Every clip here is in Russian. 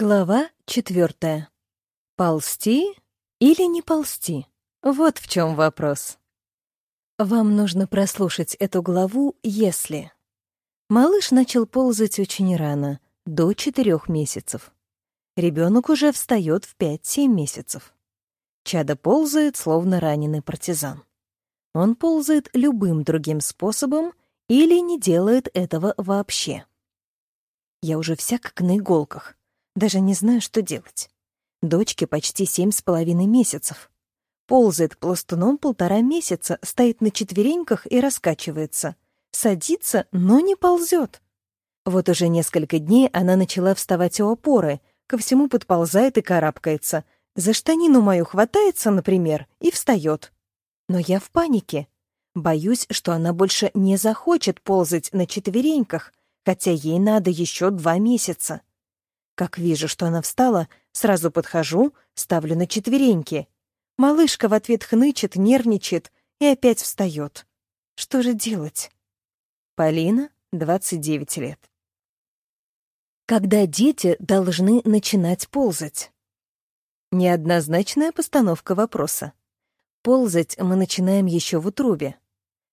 Глава четвертая. Ползти или не ползти? Вот в чем вопрос. Вам нужно прослушать эту главу, если... Малыш начал ползать очень рано, до четырех месяцев. Ребенок уже встает в 5-7 месяцев. Чадо ползает, словно раненый партизан. Он ползает любым другим способом или не делает этого вообще. Я уже вся как на иголках. Даже не знаю, что делать. Дочке почти семь с половиной месяцев. Ползает пластуном полтора месяца, стоит на четвереньках и раскачивается. Садится, но не ползет. Вот уже несколько дней она начала вставать у опоры, ко всему подползает и карабкается. За штанину мою хватается, например, и встает. Но я в панике. Боюсь, что она больше не захочет ползать на четвереньках, хотя ей надо еще два месяца. Как вижу, что она встала, сразу подхожу, ставлю на четвереньки. Малышка в ответ хнычет, нервничает и опять встает. Что же делать? Полина, 29 лет. Когда дети должны начинать ползать? Неоднозначная постановка вопроса. Ползать мы начинаем еще в утробе.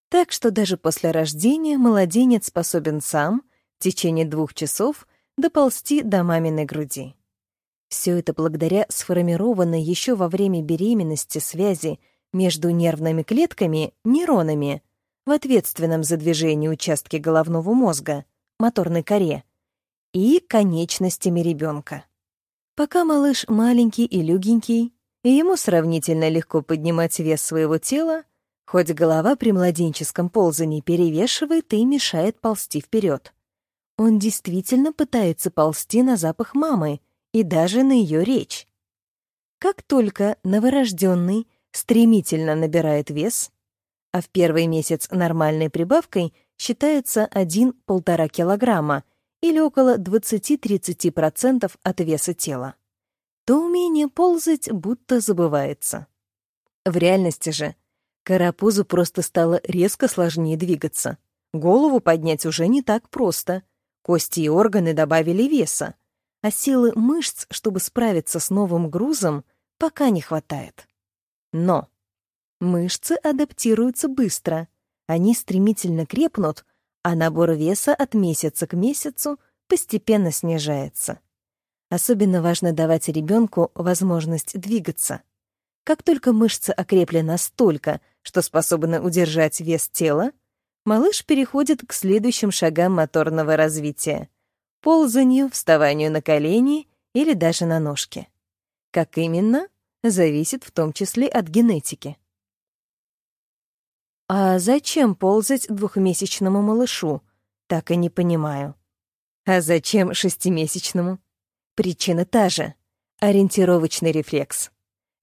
Так что даже после рождения младенец способен сам в течение двух часов доползти до маминой груди. Все это благодаря сформированной еще во время беременности связи между нервными клетками, нейронами, в ответственном за движение участке головного мозга, моторной коре, и конечностями ребенка. Пока малыш маленький и легенький, и ему сравнительно легко поднимать вес своего тела, хоть голова при младенческом ползании перевешивает и мешает ползти вперед. Он действительно пытается ползти на запах мамы и даже на ее речь. Как только новорожденный стремительно набирает вес, а в первый месяц нормальной прибавкой считается 1-1,5 килограмма или около 20-30% от веса тела, то умение ползать будто забывается. В реальности же карапузу просто стало резко сложнее двигаться. Голову поднять уже не так просто — Кости и органы добавили веса, а силы мышц, чтобы справиться с новым грузом, пока не хватает. Но мышцы адаптируются быстро, они стремительно крепнут, а набор веса от месяца к месяцу постепенно снижается. Особенно важно давать ребенку возможность двигаться. Как только мышцы окрепли настолько, что способны удержать вес тела, малыш переходит к следующим шагам моторного развития — ползанию, вставанию на колени или даже на ножки. Как именно, зависит в том числе от генетики. А зачем ползать двухмесячному малышу? Так и не понимаю. А зачем шестимесячному? Причина та же — ориентировочный рефлекс.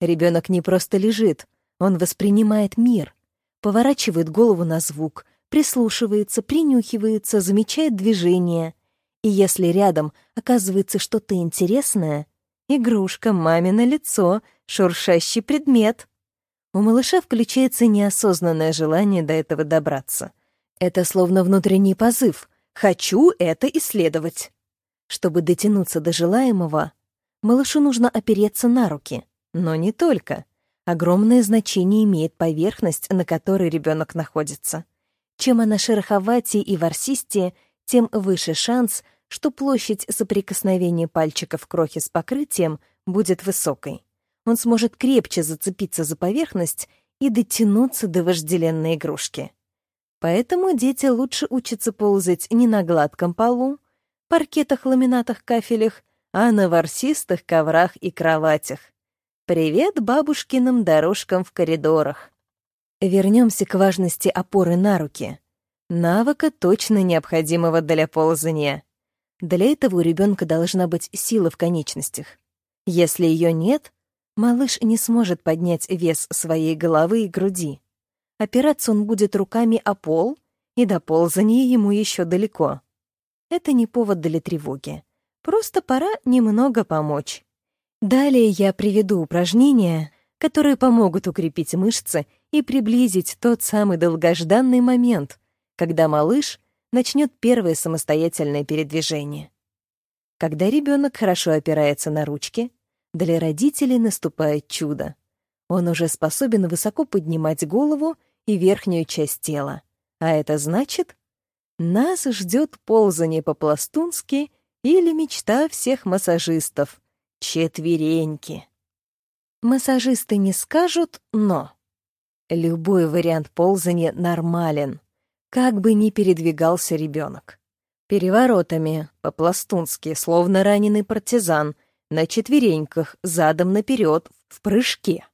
Ребенок не просто лежит, он воспринимает мир, поворачивает голову на звук, прислушивается, принюхивается, замечает движение. И если рядом оказывается что-то интересное, игрушка, мамино лицо, шуршащий предмет, у малыша включается неосознанное желание до этого добраться. Это словно внутренний позыв «хочу это исследовать». Чтобы дотянуться до желаемого, малышу нужно опереться на руки, но не только. Огромное значение имеет поверхность, на которой ребенок находится. Чем она шероховатее и ворсистее, тем выше шанс, что площадь соприкосновения пальчиков крохи с покрытием будет высокой. Он сможет крепче зацепиться за поверхность и дотянуться до вожделенной игрушки. Поэтому дети лучше учатся ползать не на гладком полу, паркетах, ламинатах, кафелях, а на ворсистых коврах и кроватях. Привет бабушкиным дорожкам в коридорах. Вернемся к важности опоры на руки. Навыка, точно необходимого для ползания. Для этого у ребенка должна быть сила в конечностях. Если ее нет, малыш не сможет поднять вес своей головы и груди. Опираться он будет руками о пол, и до ползания ему еще далеко. Это не повод для тревоги. Просто пора немного помочь. Далее я приведу упражнения, которые помогут укрепить мышцы и приблизить тот самый долгожданный момент, когда малыш начнет первое самостоятельное передвижение. Когда ребенок хорошо опирается на ручки, для родителей наступает чудо. Он уже способен высоко поднимать голову и верхнюю часть тела. А это значит, нас ждет ползание по-пластунски или мечта всех массажистов — четвереньки. Массажисты не скажут «но». Любой вариант ползания нормален, как бы ни передвигался ребенок. Переворотами, по-пластунски, словно раненый партизан, на четвереньках, задом наперед, в прыжке.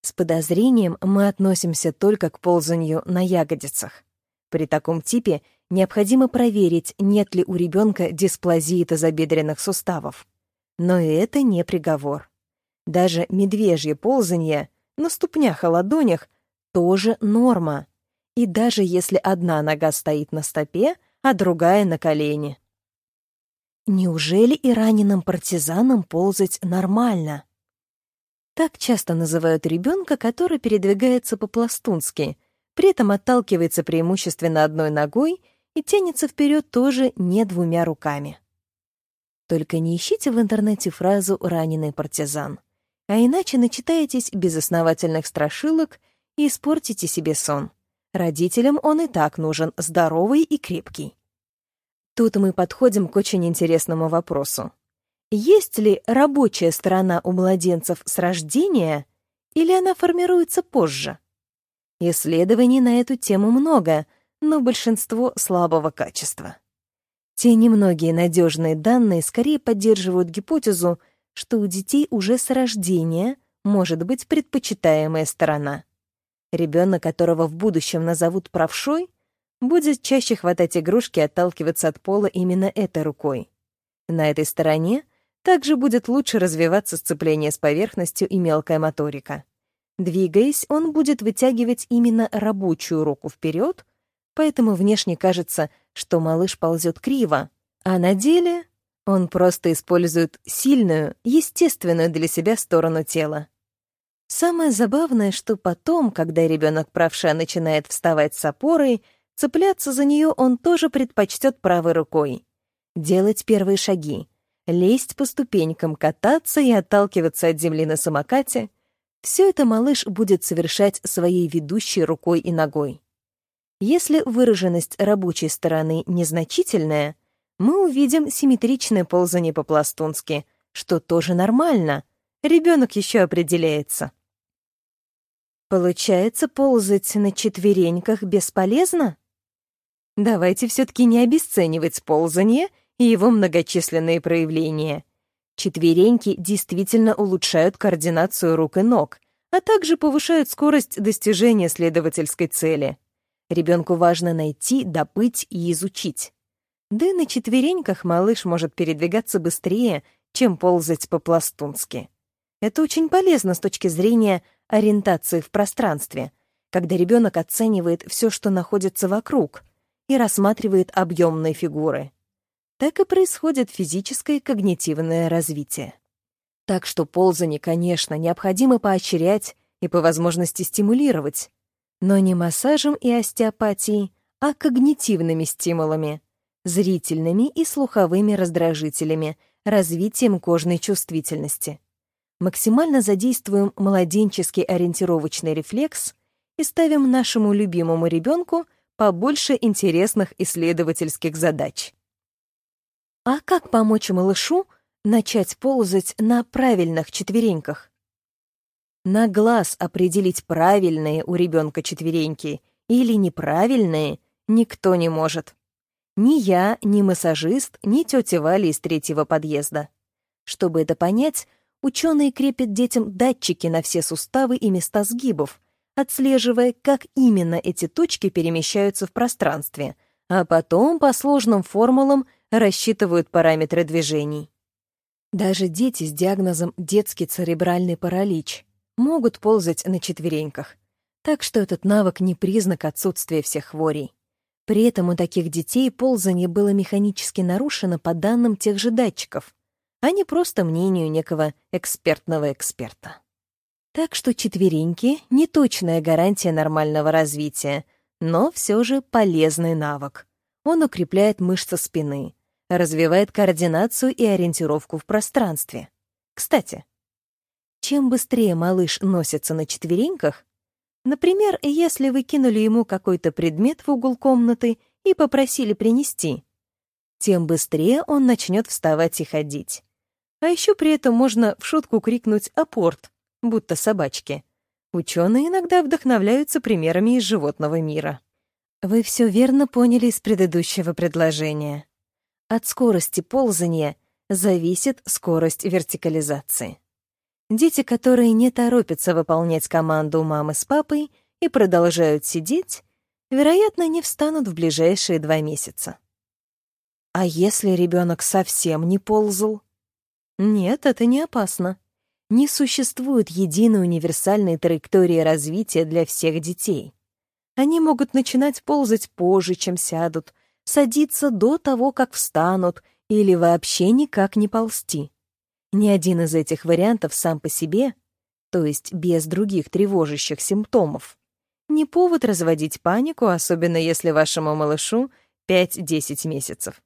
С подозрением мы относимся только к ползанию на ягодицах. При таком типе необходимо проверить, нет ли у ребенка дисплазии тазобедренных суставов. Но и это не приговор. Даже медвежье ползание на ступнях и ладонях тоже норма. И даже если одна нога стоит на стопе, а другая на колени. Неужели и раненым партизанам ползать нормально? Так часто называют ребенка, который передвигается по-пластунски, при этом отталкивается преимущественно одной ногой и тянется вперед тоже не двумя руками. Только не ищите в интернете фразу «раненый партизан», а иначе начитаетесь безосновательных страшилок и испортите себе сон. Родителям он и так нужен здоровый и крепкий. Тут мы подходим к очень интересному вопросу. Есть ли рабочая сторона у младенцев с рождения, или она формируется позже? Исследований на эту тему много, но большинство слабого качества. Те немногие надежные данные скорее поддерживают гипотезу, что у детей уже с рождения может быть предпочитаемая сторона. Ребенок, которого в будущем назовут правшой, будет чаще хватать игрушки и отталкиваться от пола именно этой рукой. На этой стороне также будет лучше развиваться сцепление с поверхностью и мелкая моторика. Двигаясь, он будет вытягивать именно рабочую руку вперед, поэтому внешне кажется, что малыш ползет криво, а на деле он просто использует сильную, естественную для себя сторону тела. Самое забавное, что потом, когда ребенок правша начинает вставать с опорой, цепляться за нее он тоже предпочтет правой рукой. Делать первые шаги, лезть по ступенькам, кататься и отталкиваться от земли на самокате — все это малыш будет совершать своей ведущей рукой и ногой. Если выраженность рабочей стороны незначительная, мы увидим симметричное ползание по-пластунски, что тоже нормально. Ребенок еще определяется. Получается, ползать на четвереньках бесполезно? Давайте все-таки не обесценивать ползание и его многочисленные проявления. Четвереньки действительно улучшают координацию рук и ног, а также повышают скорость достижения следовательской цели. Ребенку важно найти, добыть и изучить. Да и на четвереньках малыш может передвигаться быстрее, чем ползать по-пластунски. Это очень полезно с точки зрения ориентации в пространстве, когда ребенок оценивает все, что находится вокруг, и рассматривает объемные фигуры. Так и происходит физическое и когнитивное развитие. Так что ползание, конечно, необходимо поощрять и по возможности стимулировать, но не массажем и остеопатией, а когнитивными стимулами, зрительными и слуховыми раздражителями, развитием кожной чувствительности максимально задействуем младенческий ориентировочный рефлекс и ставим нашему любимому ребенку побольше интересных исследовательских задач. А как помочь малышу начать ползать на правильных четвереньках? На глаз определить правильные у ребенка четвереньки или неправильные никто не может. Ни я, ни массажист, ни тетя Валя из третьего подъезда. Чтобы это понять, ученые крепят детям датчики на все суставы и места сгибов, отслеживая, как именно эти точки перемещаются в пространстве, а потом по сложным формулам рассчитывают параметры движений. Даже дети с диагнозом детский церебральный паралич могут ползать на четвереньках, так что этот навык не признак отсутствия всех хворей. При этом у таких детей ползание было механически нарушено по данным тех же датчиков, а не просто мнению некого экспертного эксперта. Так что четвереньки — не точная гарантия нормального развития, но все же полезный навык. Он укрепляет мышцы спины, развивает координацию и ориентировку в пространстве. Кстати, чем быстрее малыш носится на четвереньках, например, если вы кинули ему какой-то предмет в угол комнаты и попросили принести, тем быстрее он начнет вставать и ходить. А еще при этом можно в шутку крикнуть «апорт», будто собачки. Ученые иногда вдохновляются примерами из животного мира. Вы все верно поняли из предыдущего предложения. От скорости ползания зависит скорость вертикализации. Дети, которые не торопятся выполнять команду мамы с папой и продолжают сидеть, вероятно, не встанут в ближайшие два месяца. А если ребенок совсем не ползал? Нет, это не опасно. Не существует единой универсальной траектории развития для всех детей. Они могут начинать ползать позже, чем сядут, садиться до того, как встанут, или вообще никак не ползти. Ни один из этих вариантов сам по себе, то есть без других тревожащих симптомов, не повод разводить панику, особенно если вашему малышу 5-10 месяцев.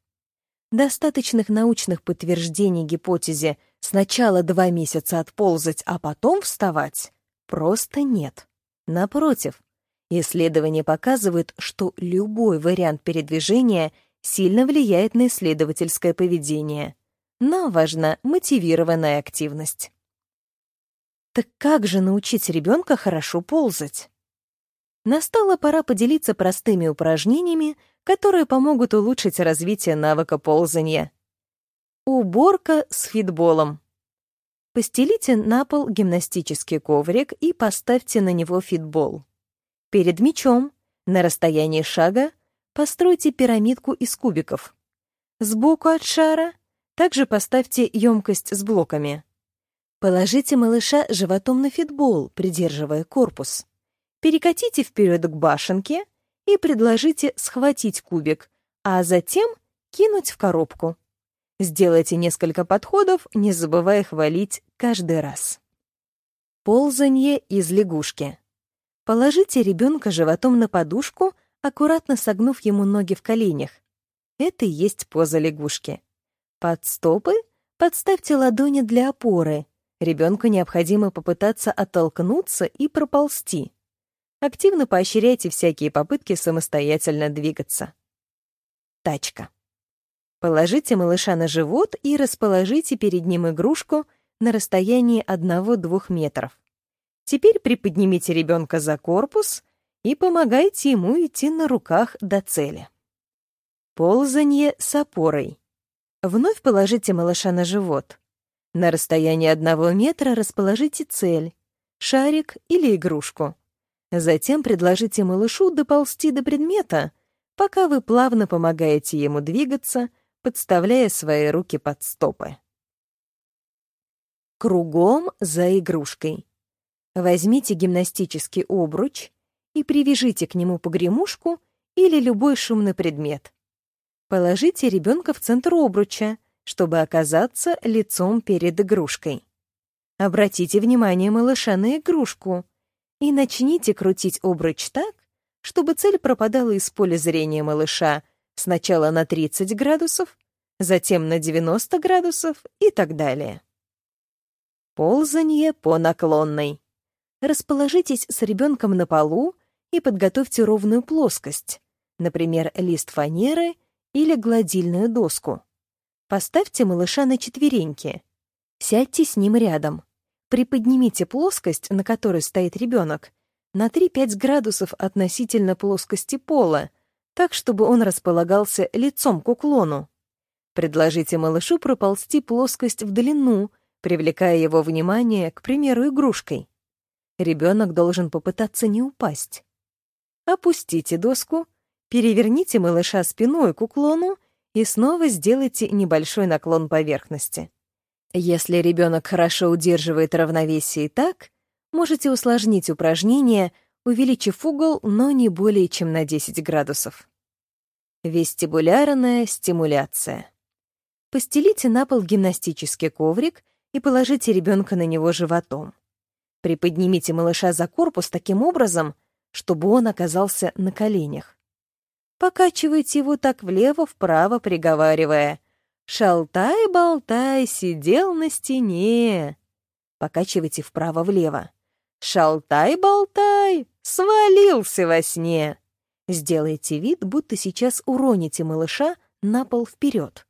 Достаточных научных подтверждений гипотезе сначала два месяца отползать, а потом вставать просто нет. Напротив, исследования показывают, что любой вариант передвижения сильно влияет на исследовательское поведение. Но важна мотивированная активность. Так как же научить ребенка хорошо ползать? Настала пора поделиться простыми упражнениями, которые помогут улучшить развитие навыка ползания. Уборка с фитболом. Постелите на пол гимнастический коврик и поставьте на него фитбол. Перед мячом, на расстоянии шага, постройте пирамидку из кубиков. Сбоку от шара также поставьте емкость с блоками. Положите малыша животом на фитбол, придерживая корпус. Перекатите вперед к башенке — и предложите схватить кубик, а затем кинуть в коробку. Сделайте несколько подходов, не забывая хвалить каждый раз. Ползанье из лягушки. Положите ребенка животом на подушку, аккуратно согнув ему ноги в коленях. Это и есть поза лягушки. Под стопы подставьте ладони для опоры. Ребенку необходимо попытаться оттолкнуться и проползти. Активно поощряйте всякие попытки самостоятельно двигаться. Тачка. Положите малыша на живот и расположите перед ним игрушку на расстоянии 1-2 метров. Теперь приподнимите ребенка за корпус и помогайте ему идти на руках до цели. Ползанье с опорой. Вновь положите малыша на живот. На расстоянии одного метра расположите цель — шарик или игрушку. Затем предложите малышу доползти до предмета, пока вы плавно помогаете ему двигаться, подставляя свои руки под стопы. Кругом за игрушкой. Возьмите гимнастический обруч и привяжите к нему погремушку или любой шумный предмет. Положите ребенка в центр обруча, чтобы оказаться лицом перед игрушкой. Обратите внимание малыша на игрушку — и начните крутить обруч так, чтобы цель пропадала из поля зрения малыша сначала на 30 градусов, затем на 90 градусов и так далее. Ползанье по наклонной. Расположитесь с ребенком на полу и подготовьте ровную плоскость, например, лист фанеры или гладильную доску. Поставьте малыша на четвереньки. Сядьте с ним рядом. Приподнимите плоскость, на которой стоит ребенок, на 3-5 градусов относительно плоскости пола, так, чтобы он располагался лицом к уклону. Предложите малышу проползти плоскость в длину, привлекая его внимание, к примеру, игрушкой. Ребенок должен попытаться не упасть. Опустите доску, переверните малыша спиной к уклону и снова сделайте небольшой наклон поверхности. Если ребенок хорошо удерживает равновесие и так, можете усложнить упражнение, увеличив угол, но не более чем на 10 градусов. Вестибулярная стимуляция. Постелите на пол гимнастический коврик и положите ребенка на него животом. Приподнимите малыша за корпус таким образом, чтобы он оказался на коленях. Покачивайте его так влево-вправо, приговаривая Шалтай-болтай сидел на стене. Покачивайте вправо-влево. Шалтай-болтай свалился во сне. Сделайте вид, будто сейчас уроните малыша на пол вперед.